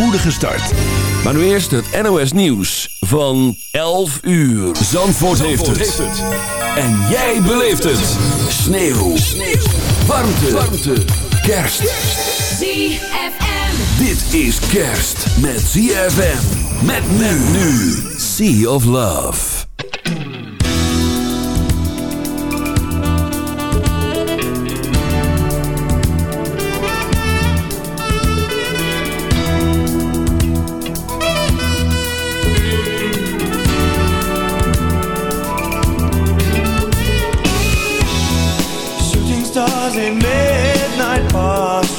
spoedige start. Maar nu eerst het NOS Nieuws van 11 uur. Zandvoort, heeft, het. En jij beleeft het. Sneeuw. Sneeuw. Warmte. Warmte. Kerst. ZFM. Dit is kerst met ZFM. Met men nu. Sea of Love.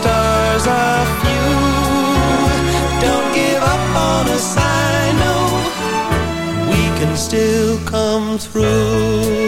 stars are few. Don't give up on us, I know. We can still come through.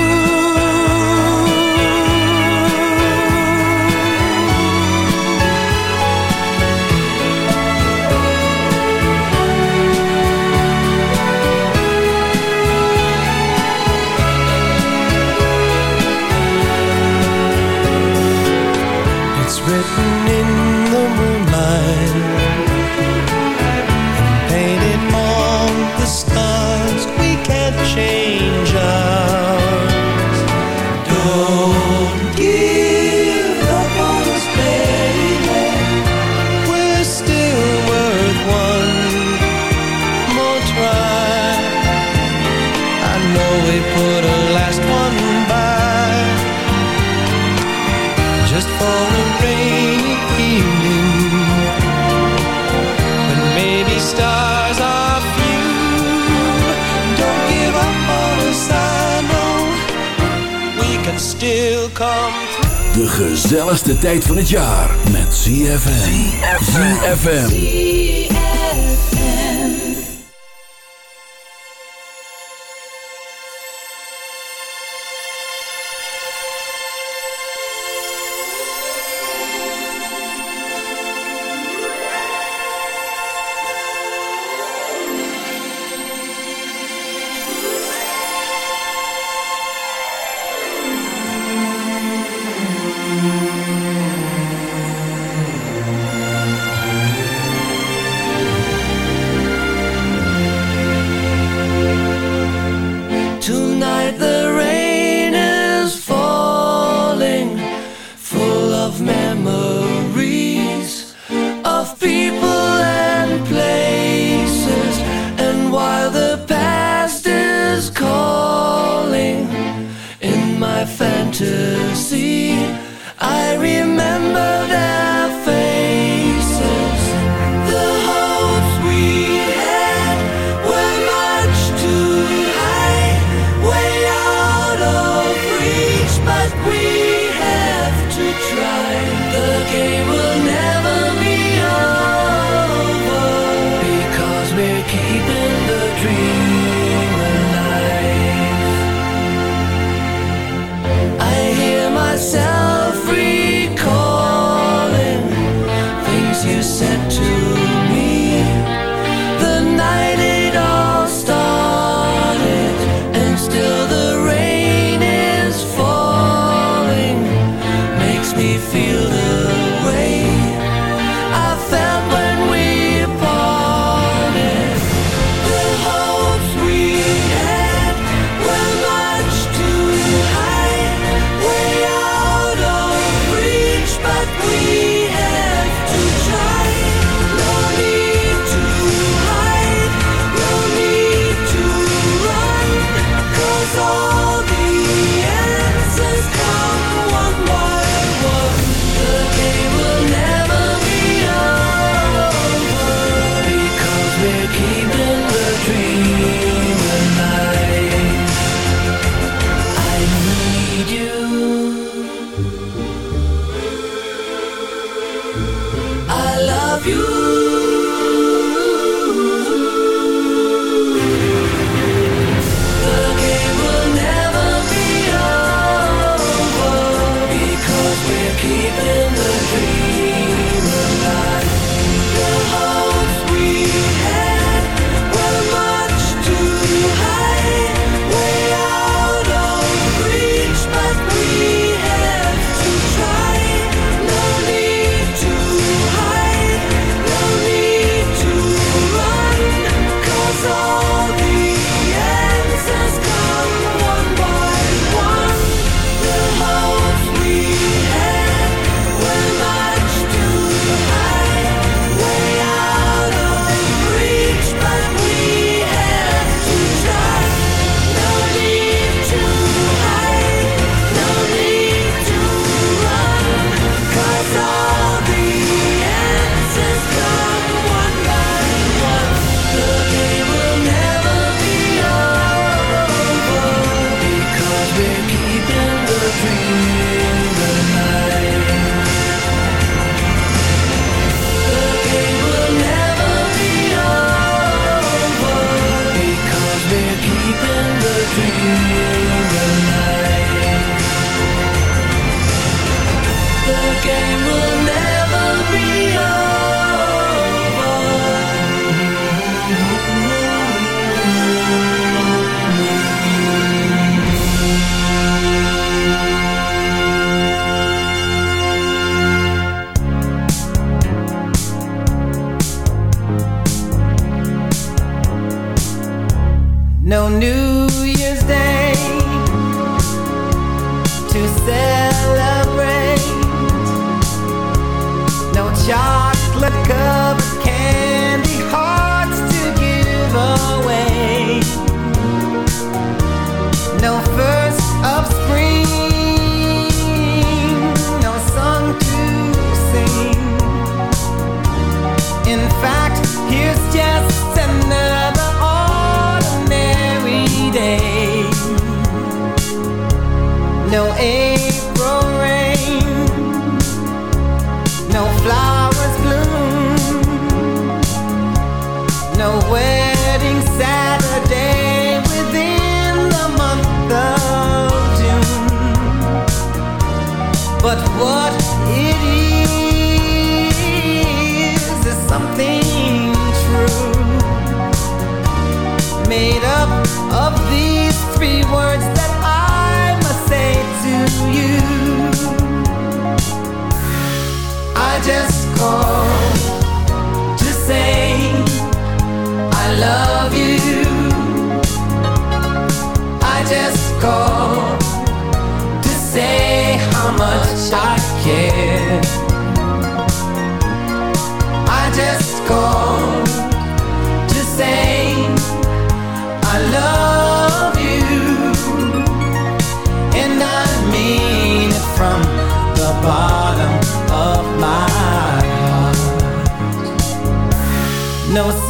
Put a last one by just for a rainy evening when maybe stars are few. Don't give up on us, I know we can still come through. De gezelligste tijd van het jaar met ZFM. ZFM.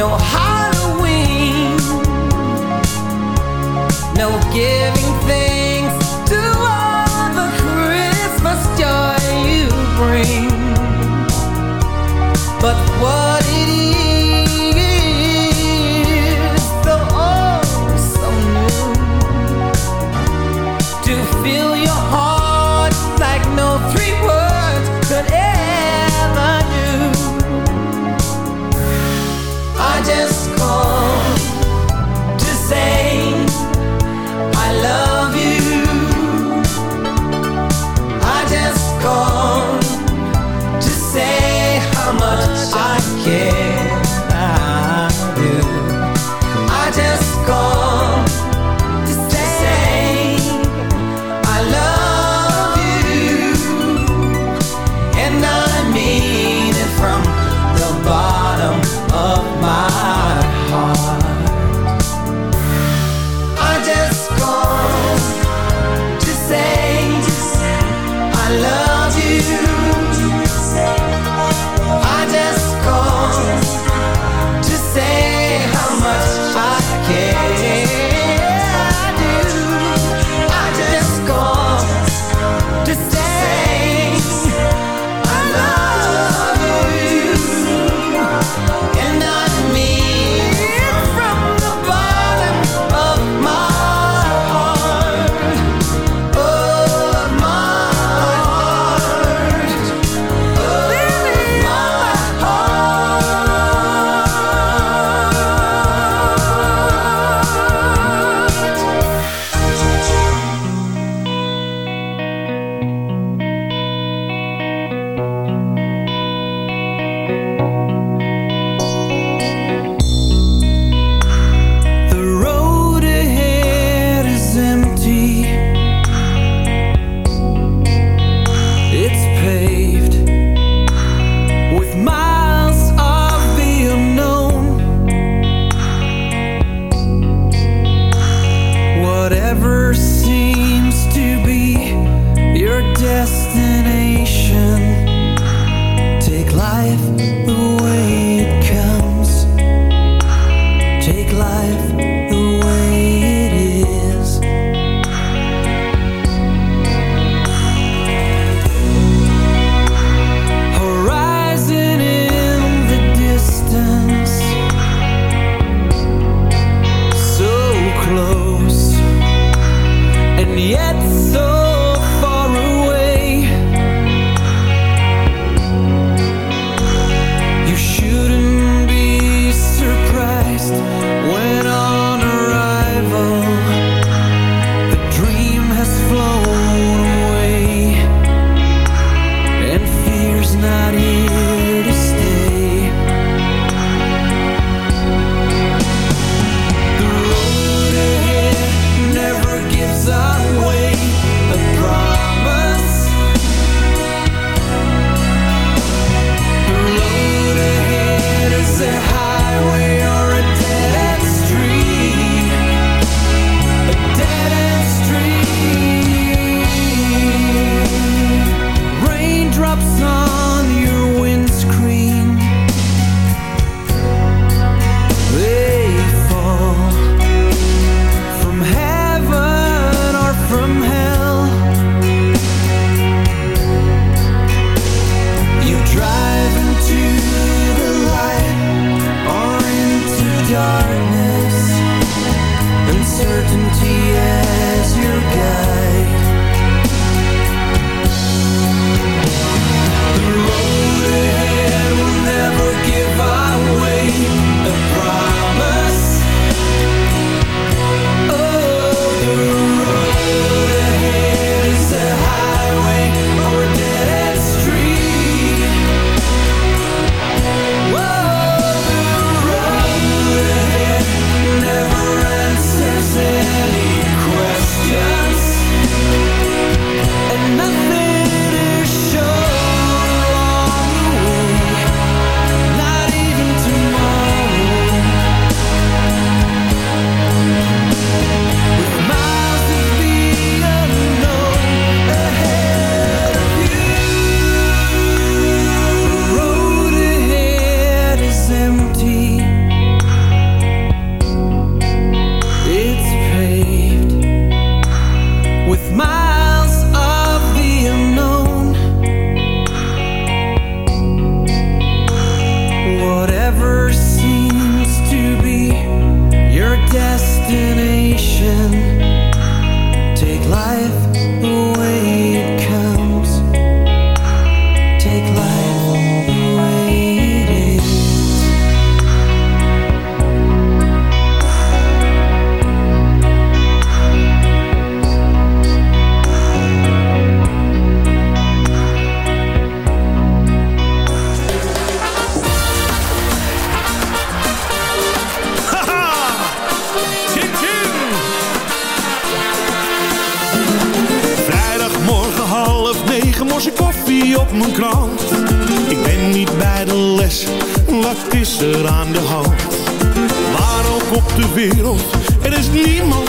know how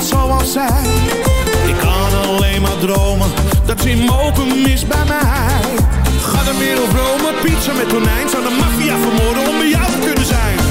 zoals zij. Ik kan alleen maar dromen, dat zien mogen mis bij mij. Ga de wereld Rome, pizza met tonijn. Zou de maffia vermoorden om bij jou te kunnen zijn?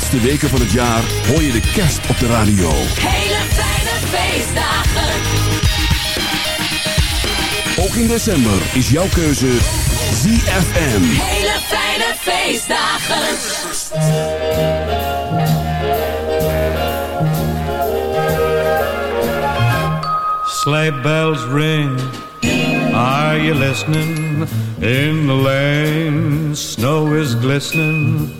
laatste weken van het jaar hoor je de kerst op de radio. Hele fijne feestdagen. Ook in december is jouw keuze ZFM. Hele fijne feestdagen. Sleigh bells ring. Are you listening? In the lane, snow is glistening.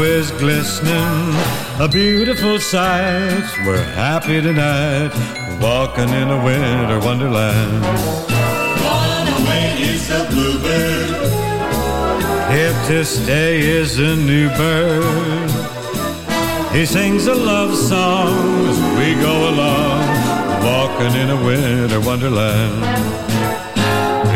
is glistening, a beautiful sight. We're happy tonight, walking in a winter wonderland. Gone away is the bluebird. Here to stay is a new bird. He sings a love song as we go along, walking in a winter wonderland.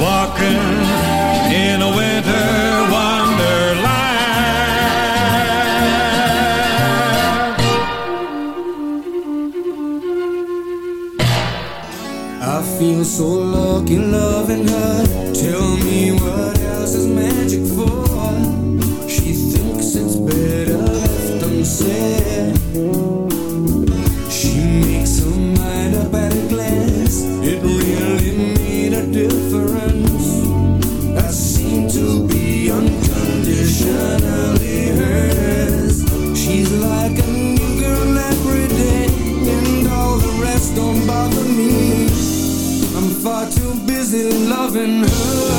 Walking in a winter wonderland. I feel so lucky loving her. Tell me what else is magic for? She thinks it's better left unsaid. Loving her.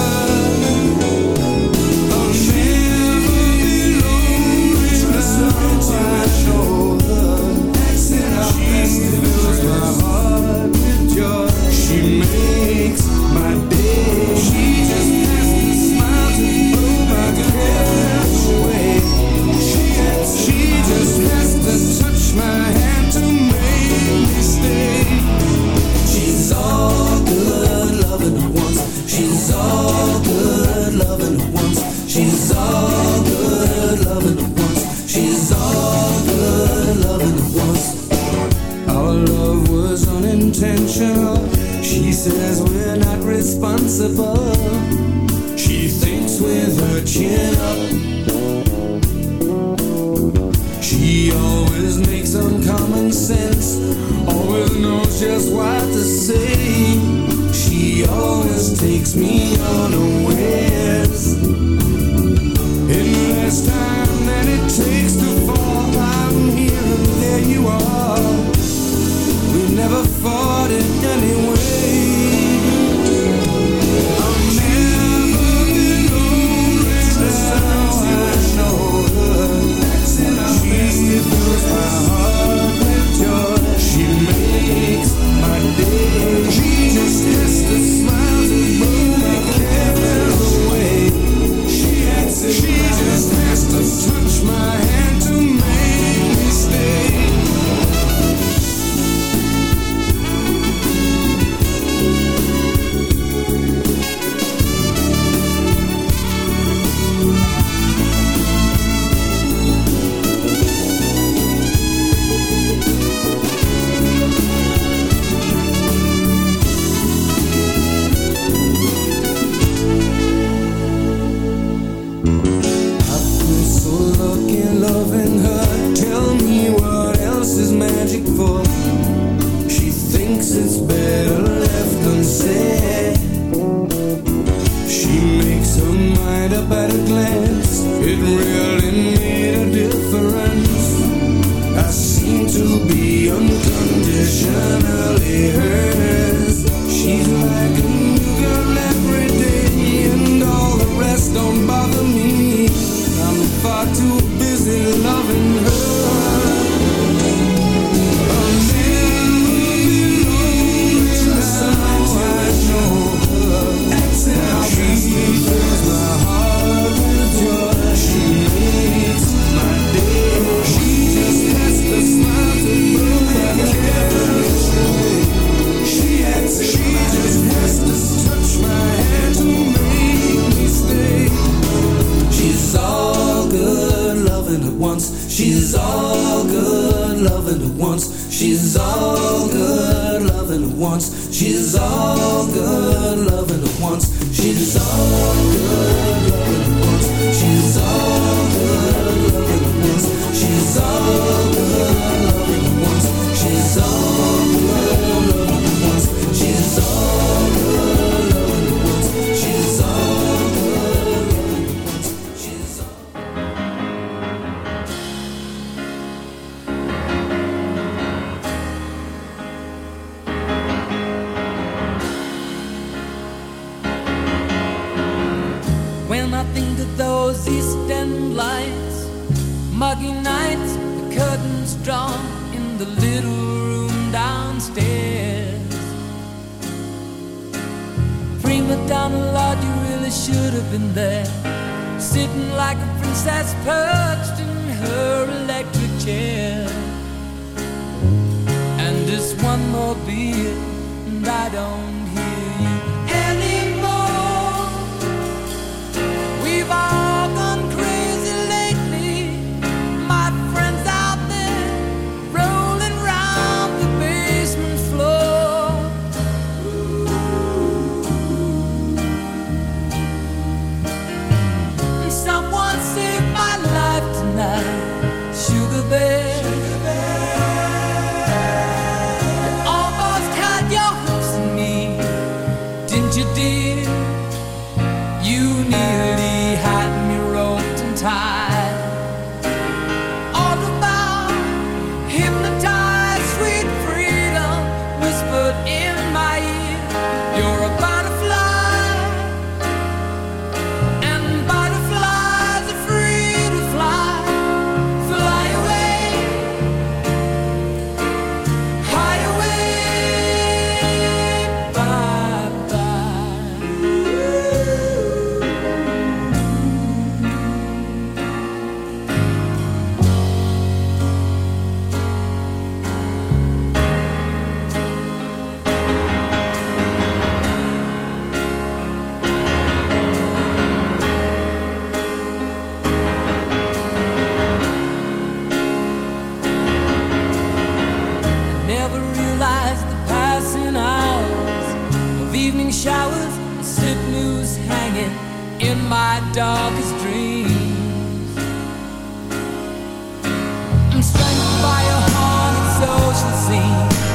Prima donna, Lord, you really should have been there. Sitting like a princess perched in her electric chair. And just one more beer, and I don't to see.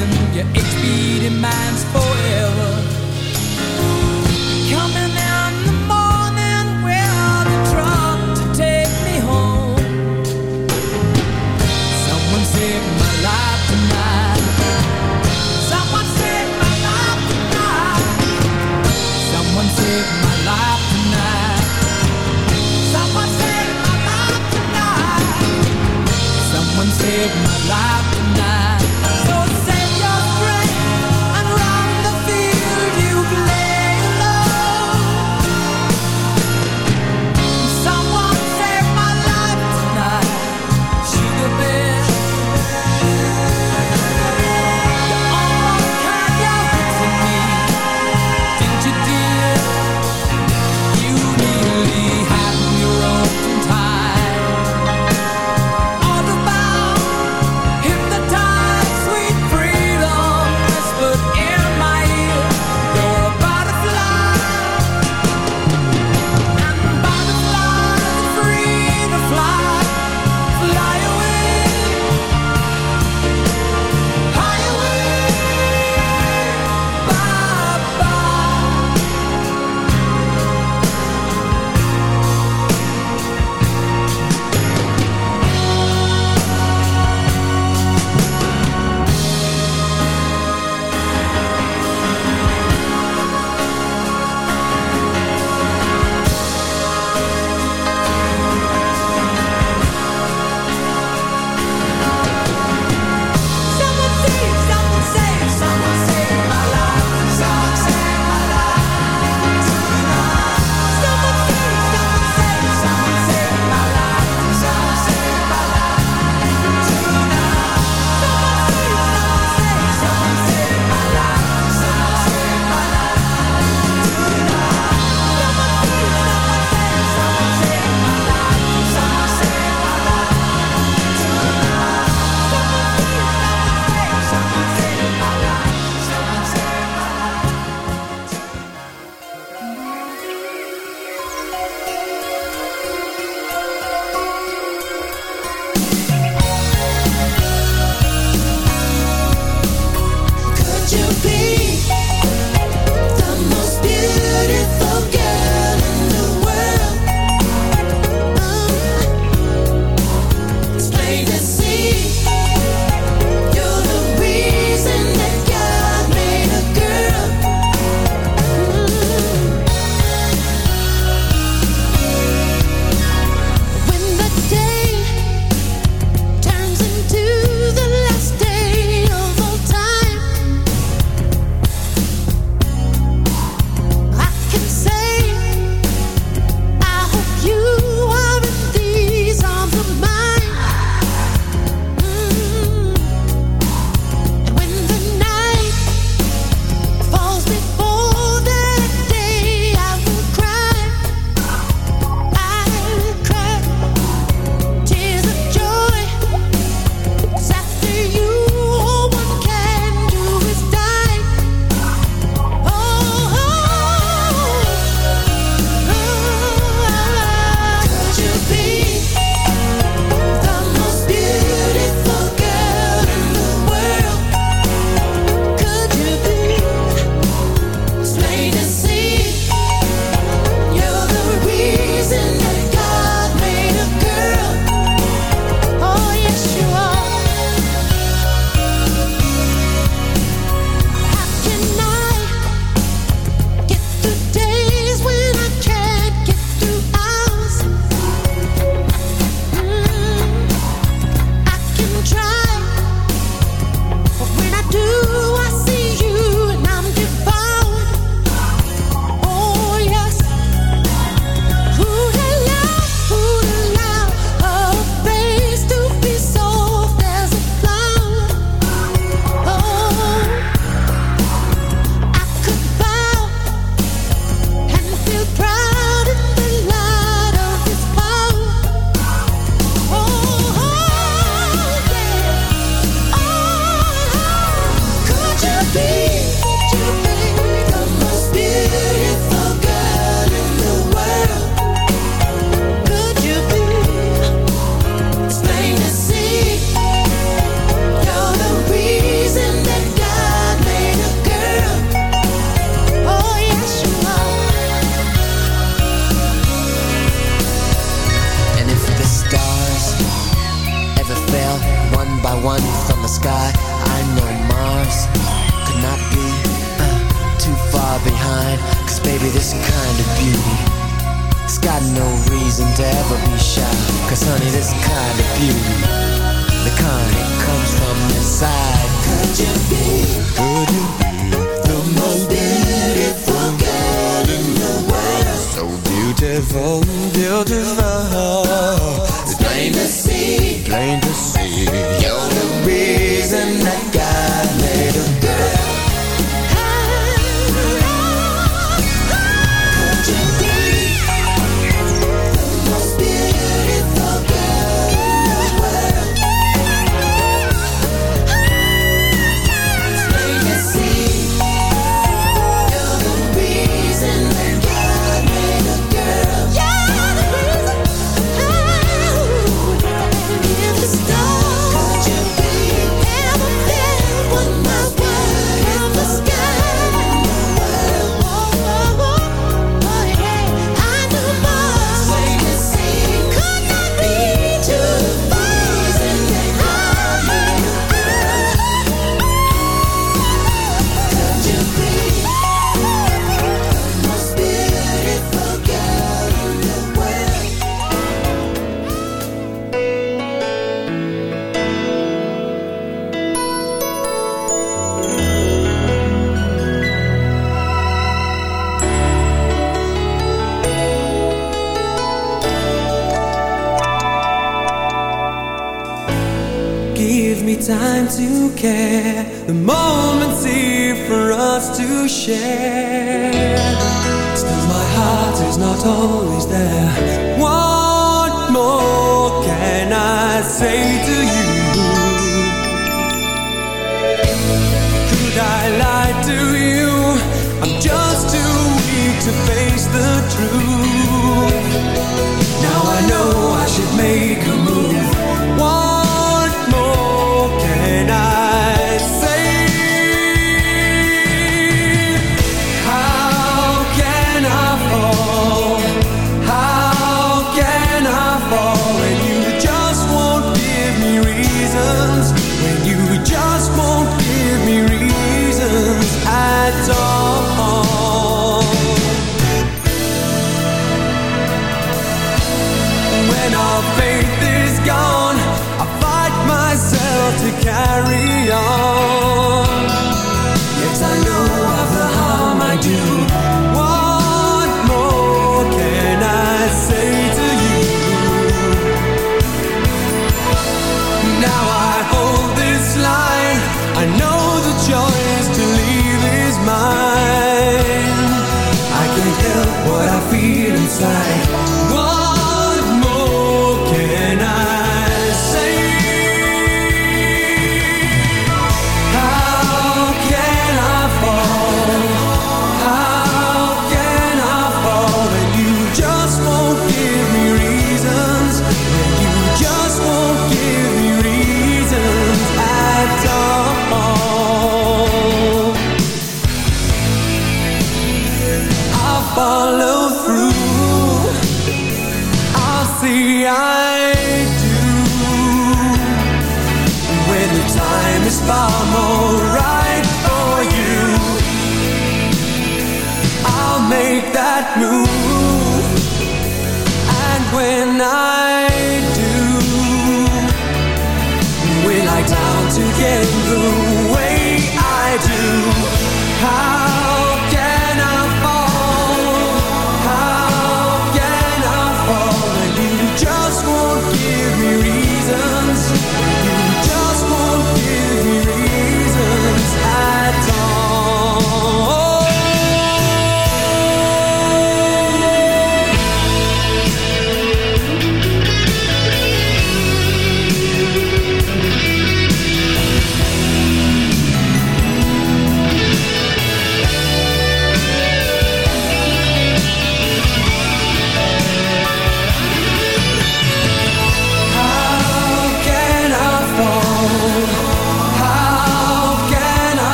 spinning your eight beating minds forever. Coming in the morning with the truck to take me home. Someone saved my life tonight. Someone saved my life tonight. Someone saved my life tonight. Someone saved my life tonight. Someone saved my life. Beautiful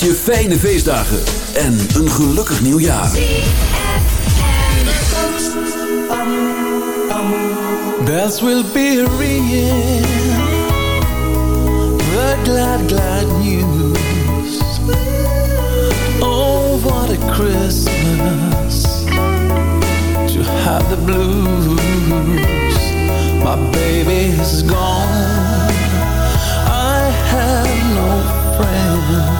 wenst je fijne feestdagen en een gelukkig nieuwjaar. Bells will be ringing The glad, glad news. Oh, what a Christmas To have the blues. My baby is gone. I have no friends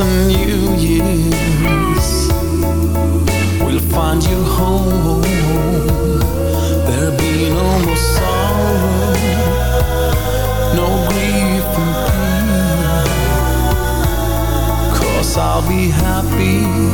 and New Year's? Will find you home I'll be happy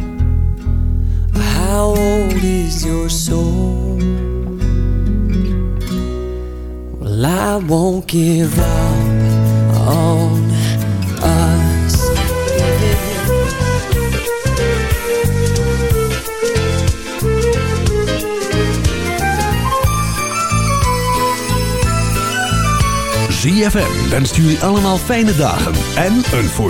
How old is your soul? Well, I won't give up on us. ZFM wenst jullie allemaal fijne dagen en een voorspoedig.